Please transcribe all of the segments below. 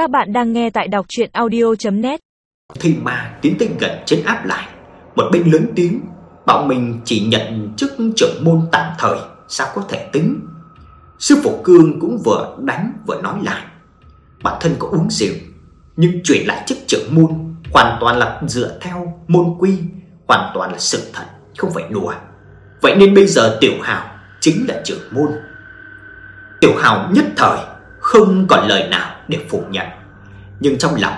Các bạn đang nghe tại đọc chuyện audio.net Thì mà tiến tinh gần chấn áp lại, Một bên lớn tiếng Bảo mình chỉ nhận chức trưởng môn tạm thời, Sao có thể tính? Sư phụ Cương cũng vừa đánh vừa nói lại. Bản thân có uống rượu, Nhưng chuyển lại chức trưởng môn Hoàn toàn là dựa theo môn quy, Hoàn toàn là sự thật, Không phải đùa. Vậy nên bây giờ Tiểu Hào chính là trưởng môn. Tiểu Hào nhất thời không còn lời nào để phủ nhận, nhưng trong lòng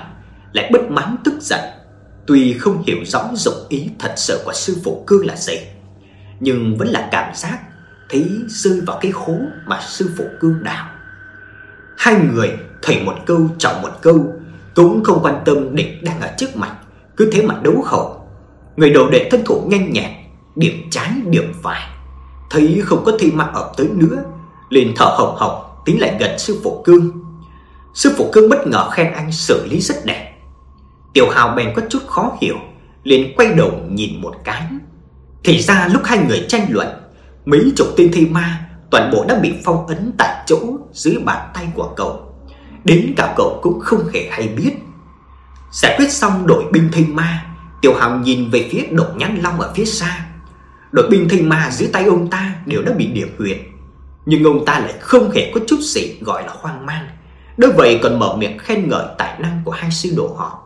lại bất mãn tức giận. Tuy không hiểu rõ dụng ý thật sự của sư phụ Cương là gì, nhưng vẫn là cảm giác thấy rơi vào cái hố mà sư phụ Cương đào. Hai người thầy một câu trọng một câu, cũng không quan tâm địch đang ở trước mặt, cứ thế mà đấu khẩu. Người đồ đệ thân thủ nhanh nhẹn, điểm trái điểm phải, thấy không có thi ma ập tới nữa, liền thở hồng hộc tiến lại gần sư phụ Cương. Sư phụ Cương bất ngờ khen anh xử lý rất đẹp. Tiểu Hào bèn có chút khó hiểu, liền quay đầu nhìn một cái. Thì ra lúc hai người tranh luận, mấy chục tên thi ma toàn bộ đã bị phong ấn tại chỗ dưới bàn tay của cậu. Đến cả cậu cũng không hề hay biết. Giải quyết xong đội binh thi ma, Tiểu Hào nhìn về phía Độc Nhãn Long ở phía xa. Đội binh thi ma dưới tay ông ta đều đã bị điểm huyệt, nhưng ông ta lại không hề có chút gì gọi là hoang mang. Đối vậy còn mở miệng khen ngợi tài năng của hai sư đồ họ.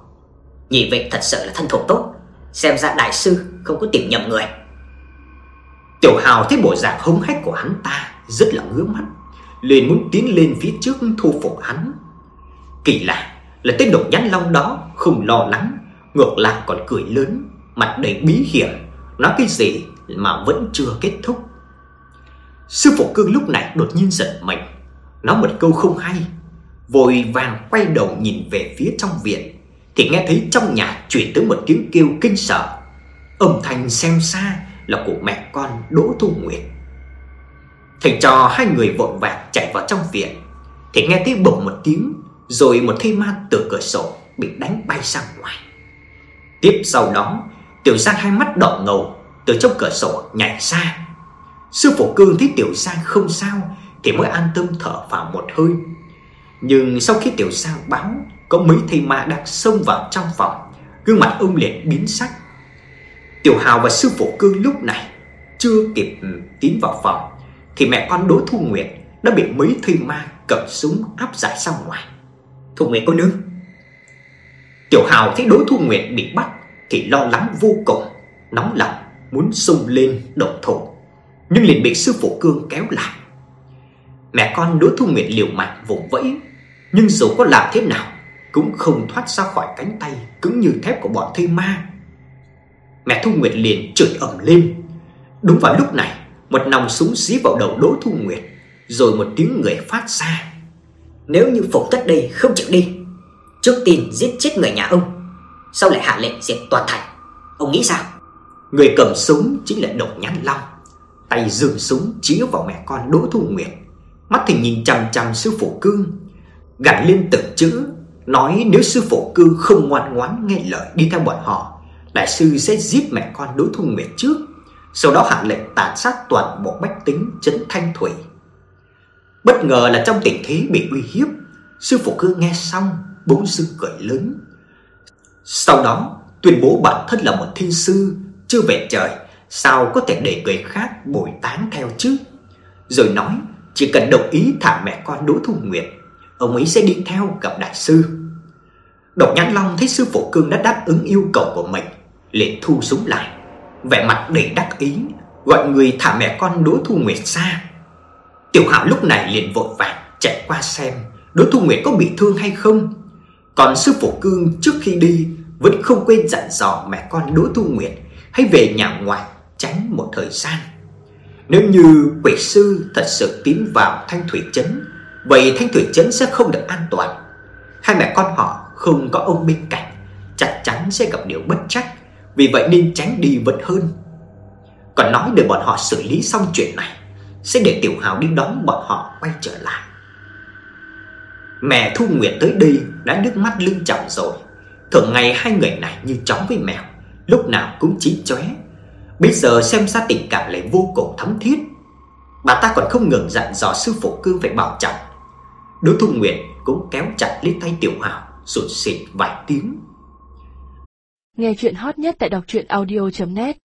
Nhị vị thật sự là thân thủ tốt, xem ra đại sư không có tìm nhầm người. Tiểu Hào thấy bộ dạng hống hách của hắn ta rất là ngứa mắt, liền muốn tiến lên phía trước thu phục hắn. Kỳ lạ là tên độc nhãn long đó không lo lắng, ngược lại còn cười lớn, mặt đầy bí hiểm, nói cái gì mà vẫn chưa kết thúc. Sư phụ Cương lúc này đột nhiên giật mình, nói một câu không hay, vội vàng quay đầu nhìn về phía trong viện thì nghe thấy trong nhà truyền tới một tiếng kêu kinh sợ. Âm thanh xem xa là của mẹ con Đỗ Thu Nguyệt. Thầy trò hai người vội vàng chạy vào trong viện thì nghe thấy bỗng một tiếng, rồi một thi ma từ cửa sổ bị đánh bay ra ngoài. Tiếp sau đó, Tiểu Giang hai mắt đỏ ngầu từ trong cửa sổ nhảy ra Sư phụ Cương thấy Tiểu Sang không sao thì mới an tâm thở vào một hơi. Nhưng sau khi Tiểu Sang báo có mấy thầy ma đang xông vào trong phòng, gương mặt ông liền biến sắc. Tiểu Hào và sư phụ Cương lúc này chưa kịp ừ, tiến vào phòng thì mẹ con Đỗ Thu Nguyệt đã bị mấy thầy ma cầm súng áp giải ra ngoài. Thu Nguyệt cô nương. Tiểu Hào thấy Đỗ Thu Nguyệt bị bắt thì lo lắng vô cùng, nóng lòng muốn xông lên động thủ nhưng liền bị sư phụ Cương kéo lại. Mẹ con Đỗ Thu Nguyệt liều mạng vùng vẫy, nhưng dù có làm thế nào cũng không thoát ra khỏi cánh tay cứng như thép của bọn thây ma. Mẹ Thu Nguyệt liền chửi ầm lên. Đúng vào lúc này, một nòng súng xí vào đầu Đỗ Thu Nguyệt, rồi một tiếng người phát ra. Nếu như Phục Tất đây không chịu đi, trước tiên giết chết người nhà ông, sau lại hạ lệnh diệt toàn thành. Ông nghĩ sao? Người cầm súng chính là Độc Nhãn Long tay giương súng chĩa vào mẹ con Đỗ Thu Nguyệt. Mắt thì nhìn chằm chằm sư phụ Cương, gằn lên từng chữ, nói nếu sư phụ Cương không ngoan ngoãn nghe lời đi theo bọn họ, đại sư sẽ giết mẹ con đối Thu Nguyệt trước, sau đó hạ lệnh tàn sát toàn bộ bách tính trấn Thanh Thủy. Bất ngờ là trong tình thế bị uy hiếp, sư phụ Cương nghe xong bỗng dưng cười lớn. Sau đó, tuyên bố bản thân là một thiên sư chưa về trời sao có thể để người khác bồi tán theo chứ? Rồi nói, chỉ cần đồng ý thả mẹ con Đỗ Thu Nguyệt, ông ấy sẽ đi theo gặp đại sư. Độc Nhãn Long thấy sư phụ Cương đã đáp ứng yêu cầu của mình, liền thu súng lại, vẻ mặt đầy đắc ý, gọi người thả mẹ con Đỗ Thu Nguyệt ra. Tiểu Hạo lúc này liền vội vàng chạy qua xem Đỗ Thu Nguyệt có bị thương hay không. Còn sư phụ Cương trước khi đi vẫn không quên dặn dò mẹ con Đỗ Thu Nguyệt hãy về nhà ngoại tránh một thời gian. Nếu như quỷ sư thật sự tiến vào Thanh Thủy trấn, vậy Thanh Thủy trấn sẽ không được an toàn. Hai mẹ con họ không có ông bên cạnh, chắc chắn sẽ gặp điều bất trắc, vì vậy nên tránh đi vẫn hơn. Còn nói để bọn họ xử lý xong chuyện này, sẽ để Tiểu Hào đi đón bọn họ quay trở lại. Mẹ Thu Nguyệt tới đây đã nước mắt lưng tròng rồi. Thường ngày hai người này như chó với mèo, lúc nào cũng chí chóe Bây giờ xem ra tình cảm lại vô cùng thấm thiết. Bà ta còn không ngừng dặn dò sư phụ cương phải bảo trọng Đỗ Thu Nguyệt cũng kéo chặt lấy tay Tiểu hảo sụt xịt vài tiếng. Nghe chuyện hot nhất tại đọc truyện audio.net